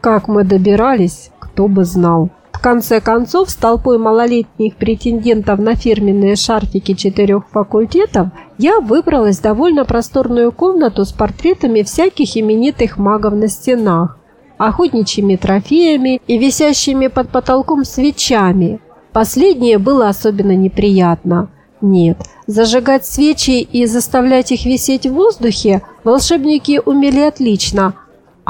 Как мы добирались, кто бы знал. В конце концов, с толпой малолетних претендентов на фирменные шарфики четырех факультетов я выбралась в довольно просторную комнату с портретами всяких именитых магов на стенах, охотничьими трофеями и висящими под потолком свечами. Последнее было особенно неприятно. Нет, зажигать свечи и заставлять их висеть в воздухе волшебники умели отлично.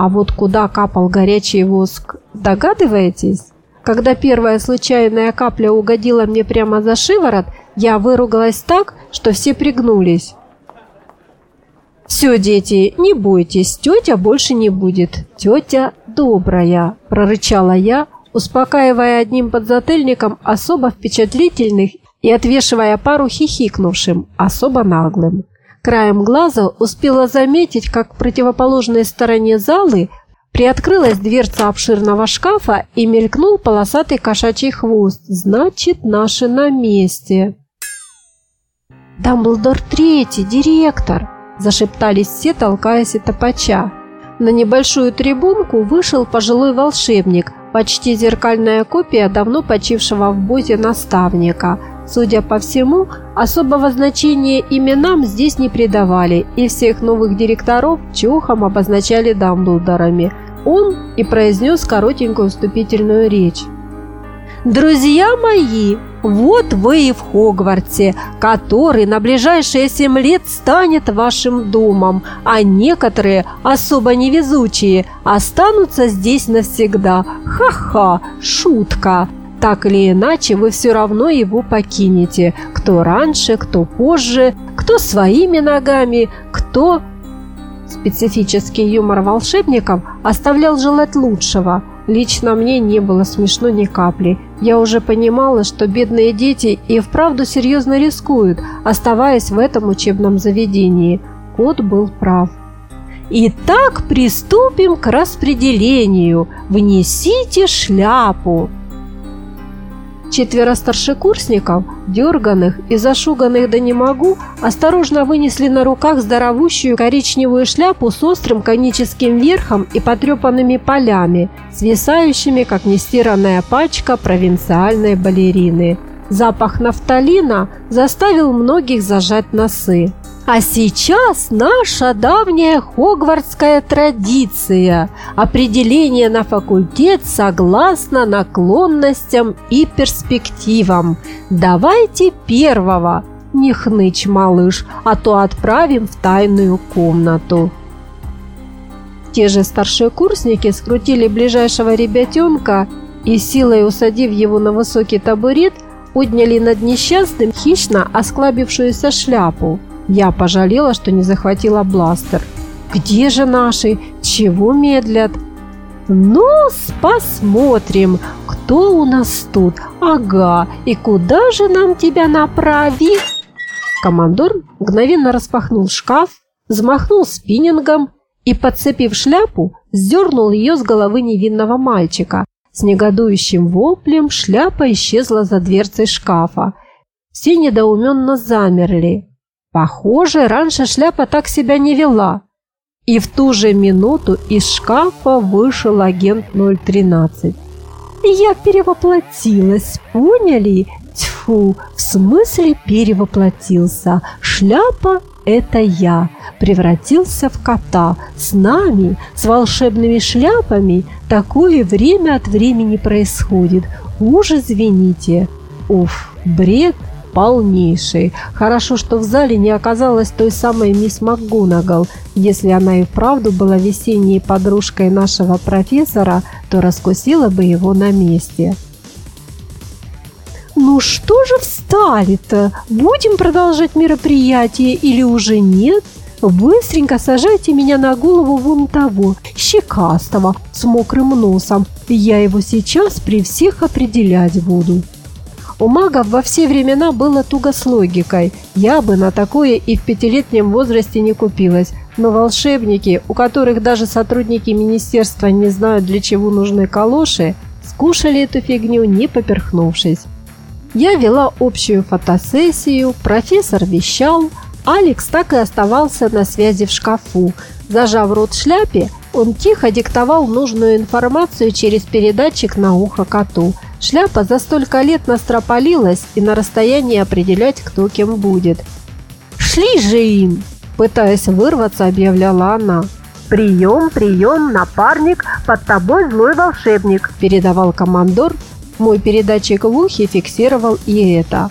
А вот куда капал горячий воск, догадываетесь? Когда первая случайная капля угодила мне прямо за шиворот, я выругалась так, что все пригнулись. «Все, дети, не бойтесь, тетя больше не будет. Тетя добрая», – прорычала я, успокаивая одним подзатыльником особо впечатлительных и отвешивая пару хихикнувшим, особо наглым. Краем глаза успела заметить, как в противоположной стороне залы Приоткрылась дверца обширного шкафа и мелькнул полосатый кошачий хвост. Значит, наши на месте. «Дамблдор Третий, директор!» – зашептались все, толкаясь и топача. На небольшую трибунку вышел пожилой волшебник, почти зеркальная копия давно почившего в бозе наставника. Судя по всему, особого значения именам здесь не придавали, и всех новых директоров чухом обозначали Дамблдорами. Он и произнес коротенькую вступительную речь. «Друзья мои, вот вы и в Хогвартсе, который на ближайшие семь лет станет вашим домом, а некоторые, особо невезучие, останутся здесь навсегда. Ха-ха, шутка!» Так или иначе, вы все равно его покинете. Кто раньше, кто позже, кто своими ногами, кто... Специфический юмор волшебников оставлял желать лучшего. Лично мне не было смешно ни капли. Я уже понимала, что бедные дети и вправду серьезно рискуют, оставаясь в этом учебном заведении. Кот был прав. Итак, приступим к распределению. Внесите шляпу. Четверо старшекурсников, дерганых и зашуганных да не могу, осторожно вынесли на руках здоровущую коричневую шляпу с острым коническим верхом и потрепанными полями, свисающими, как нестиранная пачка провинциальной балерины. Запах нафталина заставил многих зажать носы. А сейчас наша давняя хогвартская традиция – определение на факультет согласно наклонностям и перспективам. Давайте первого. Не хнычь, малыш, а то отправим в тайную комнату. Те же старшие курсники скрутили ближайшего ребятенка и, силой усадив его на высокий табурет, подняли над несчастным хищно осклабившуюся шляпу – я пожалела, что не захватила бластер. Где же наши? Чего медлят? ну посмотрим, кто у нас тут. Ага, и куда же нам тебя направить? Командор мгновенно распахнул шкаф, взмахнул спиннингом и, подцепив шляпу, сдернул ее с головы невинного мальчика. С негодующим воплем шляпа исчезла за дверцей шкафа. Все недоуменно замерли. Похоже, раньше шляпа так себя не вела. И в ту же минуту из шкафа вышел агент 013. Я перевоплотилась, поняли? Тьфу, в смысле перевоплотился. Шляпа – это я. Превратился в кота. С нами, с волшебными шляпами, такое время от времени происходит. Уж извините. Уф, бред – полнейший. Хорошо, что в зале не оказалось той самой мисс МакГунагал. Если она и вправду была весенней подружкой нашего профессора, то раскусила бы его на месте. «Ну что же встали-то? Будем продолжать мероприятие или уже нет?» Быстренько сажайте меня на голову вон того, щекастого, с мокрым носом. Я его сейчас при всех определять буду. У магов во все времена было туго с логикой. Я бы на такое и в пятилетнем возрасте не купилась. Но волшебники, у которых даже сотрудники министерства не знают, для чего нужны калоши, скушали эту фигню, не поперхнувшись. Я вела общую фотосессию, профессор вещал, Алекс так и оставался на связи в шкафу. Зажав рот шляпе, Он тихо диктовал нужную информацию через передатчик на ухо коту. Шляпа за столько лет настропалилась и на расстоянии определять, кто кем будет. «Шли же им!» Пытаясь вырваться, объявляла она. «Прием, прием, напарник, под тобой злой волшебник», передавал командор. Мой передатчик в ухе фиксировал и это.